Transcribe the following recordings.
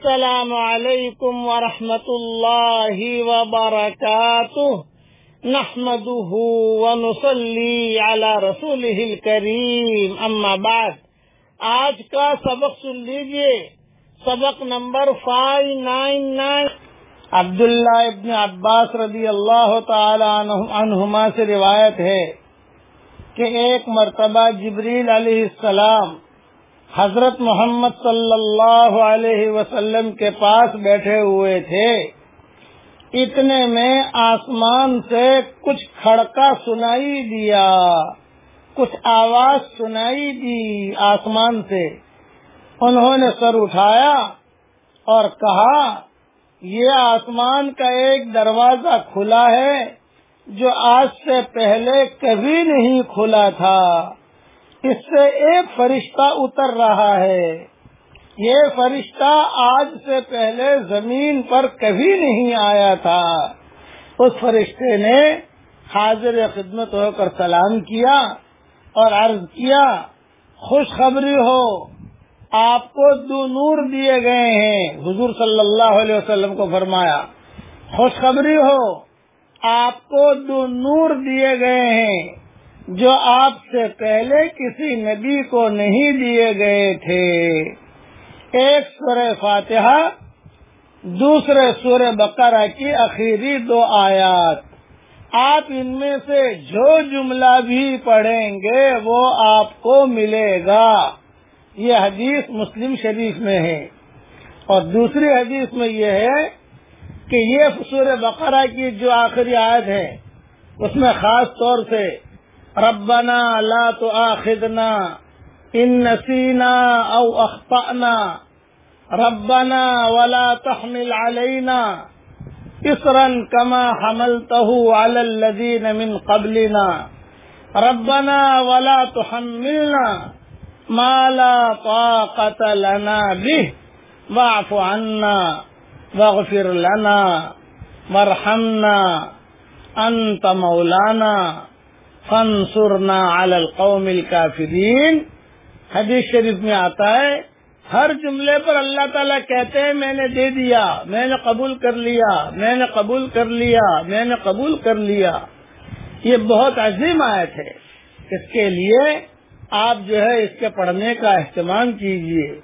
السلام علیکم ورحمۃ اللہ وبرکاتہ۔ نحمده ونصلي على رسوله الكريم اما بعد، آج کا سبق سن لیجیے۔ سبق number five nine nine Abdullah ibn Abbas رضی اللہ تعالی عنہما سے روایت ہے کہ ایک مرتبہ جبریل علیہ السلام حضرت محمد صلی اللہ علیہ وسلم کے پاس بیٹھے ہوئے تھے۔ اتنے میں آسمان سے کچھ کھڑکا سنائی دیا، کچھ آواز سنائی دی آسمان سے۔ انہوں نے سر اٹھایا اور کہا، یہ آسمان کا ایک دروازہ کھلا ہے جو آج سے پہلے کبھی نہیں کھلا تھا۔ اس سے ایک فرشتہ اتر رہا ہے۔ یہ فرشتہ آج سے پہلے زمین پر کبھی نہیں آیا تھا۔ اس فرشتے نے حاضر خدمت ہو کر سلام کیا اور عرض کیا، خوشخبری ہو، آپ کو دو نور دیے گئے ہیں۔ حضور صلی اللہ علیہ وسلم کو فرمایا، خوشخبری ہو، آپ کو دو نور دیے گئے ہیں۔ جو آپ سے پہلے کسی نبی کو نہیں دیے گئے تھے۔ ایک سور فاتحہ، دوسرے سور بقرہ کی اخیری دو آیات۔ آپ ان میں سے جو جملہ بھی پڑھیں گے، وہ آپ کو ملے گا۔ یہ حدیث مسلم شریف میں ہے۔ اور دوسری حدیث میں یہ ہے کہ یہ سور بقرہ کی جو آخری آیت ہے، اس میں خاص طور سے ربنا لا تو آخدنا ان نسینا او اخطأنا ربنا ولا تحمل علينا اسرا كما حملته على الذين من قبلنا. ربنا ولا تحملنا ما لا طاقة لنا به. واعف عنا واغفر لنا وارحمنا. أنت مولانا. فانصرنا على القوم الكافرين حدیث شریف میں آتا ہے، ہر جملے پر اللہ تعالیٰ کہتے ہیں، میں نے دے دیا، میں نے قبول کر لیا، میں نے قبول کر لیا، میں نے قبول کر لیا۔ یہ بہت عظیم آیت ہے۔ اس کے لیے آپ جو ہے اس کے پڑھنے کا اہتمام کیجیے۔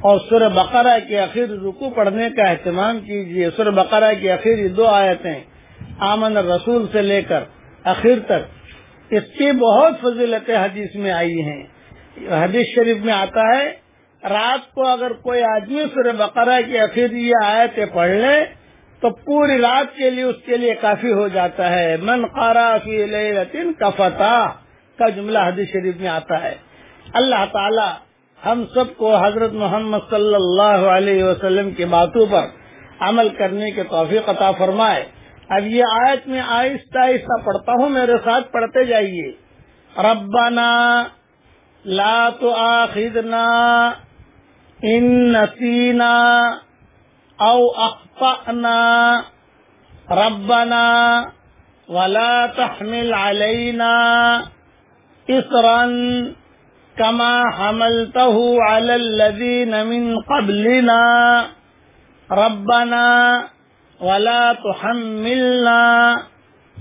اور سر بقرہ کے آخر رکو پڑھنے کا اہتمام کیجیے۔ سر بقرہ کی آخر دو آیتیں، آمن رسول سے لے کر آخر تک۔ اس کی بہت فضیلت حدیث میں آئی ہیں۔ حدیث شریف میں آتا ہے، رات کو اگر کوئی آدمی سر بقرہ کی آخر یہ آیتیں پڑھ لے، تو پوری رات کے لیے اس کے لیے کافی ہو جاتا ہے۔ من قارا فی لیلتن کا فتح کا جملہ حدیث شریف میں آتا ہے۔ اللہ تعالی ہم سب کو حضرت محمد صلی اللہ علیہ وسلم کی باتوں پر عمل کرنے کے توفیق عطا فرمائے۔ اب یہ آیت میں آہستہ آہستہ پڑھتا ہوں، میرے ساتھ پڑھتے جائیے۔ ربنا لا تؤاخذنا ان نسینا او اخطأنا ربنا ولا تحمل علينا اسرا كما حملته على الذين من قبلنا ربنا ولا تحملنا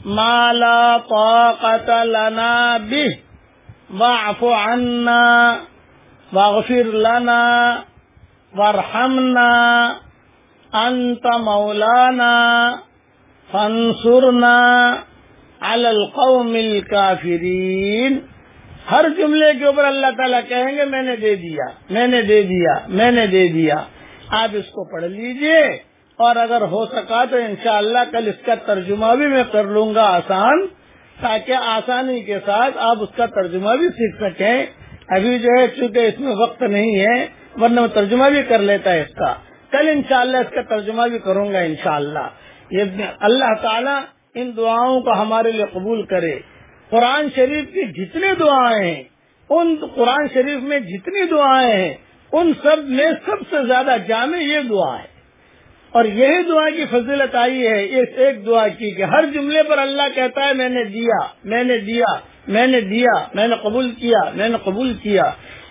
ما لا طاقة لنا به واعف عنا واغفر لنا وارحمنا انت مولانا فانصرنا على القوم الكافرين۔ ہر جملے کے اوپر اللہ تعالیٰ کہیں گے، میں نے دے دیا، میں نے دے دیا، میں نے دے دیا۔ آپ اس کو پڑھ لیجیے۔ اور اگر ہو سکا تو انشاءاللہ کل اس کا ترجمہ بھی میں کر لوں گا آسان، تاکہ آسانی کے ساتھ آپ اس کا ترجمہ بھی سیکھ سکیں۔ ابھی جو ہے، چونکہ اس میں وقت نہیں ہے، ورنہ میں ترجمہ بھی کر لیتا ہے اس کا۔ کل انشاءاللہ اس کا ترجمہ بھی کروں گا انشاءاللہ۔ یہ اللہ تعالیٰ ان دعاؤں کو ہمارے لیے قبول کرے۔ قرآن شریف کی جتنی دعائیں ہیں، ان قرآن شریف میں جتنی دعائیں ہیں، ان سب میں سب سے زیادہ جامع یہ دعا ہے۔ اور یہی دعا کی فضیلت آئی ہے، اس ایک دعا کی کہ ہر جملے پر اللہ کہتا ہے، میں نے دیا، میں نے دیا، میں نے دیا، میں نے قبول کیا، میں نے قبول کیا۔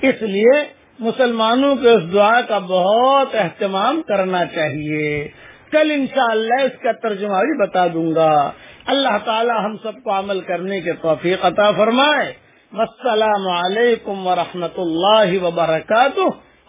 اس لیے مسلمانوں کے اس دعا کا بہت اہتمام کرنا چاہیے۔ کل انشاءاللہ اس کا ترجمہ بھی بتا دوں گا۔ اللہ تعالی ہم سب کو عمل کرنے کے توفیق عطا فرمائے۔ السلام علیکم ورحمۃ اللہ وبرکاتہ۔